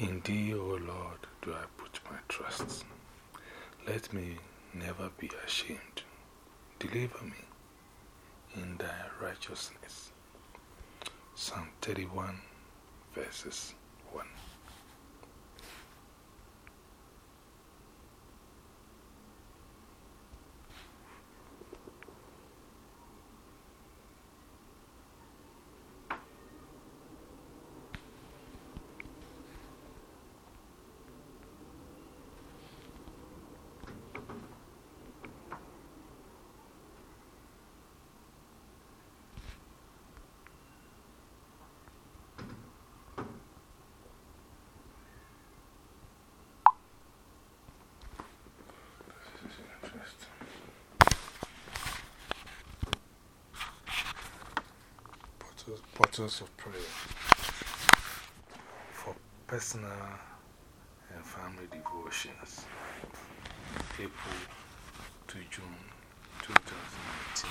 In thee, O Lord, do I put my trust. Let me never be ashamed. Deliver me in thy righteousness. Psalm 31, verses 1. Portals of prayer for personal and family devotions. April to June 2019.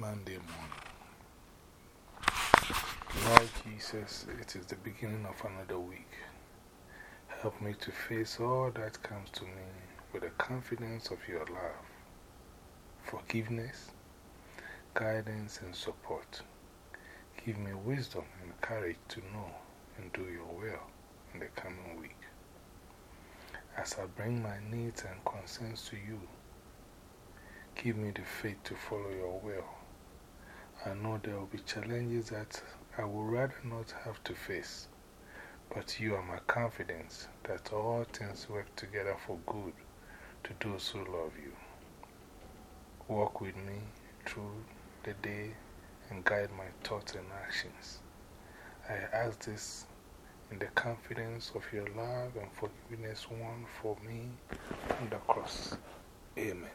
Monday morning. Lord Jesus, it is the beginning of another week. Help me to face all that comes to me with the confidence of your love forgiveness, guidance, and support. Give me wisdom and courage to know and do your will in the coming week. As I bring my needs and concerns to you, give me the faith to follow your will. I know there will be challenges that I would rather not have to face, but you are my confidence that all things work together for good to those who love you. Walk with me through the day and guide my thoughts and actions. I ask this in the confidence of your love and forgiveness won for me on the cross. Amen.